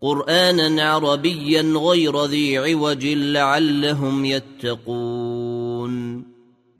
قرانا عربيا غير ذي عوج لعلهم يتقون.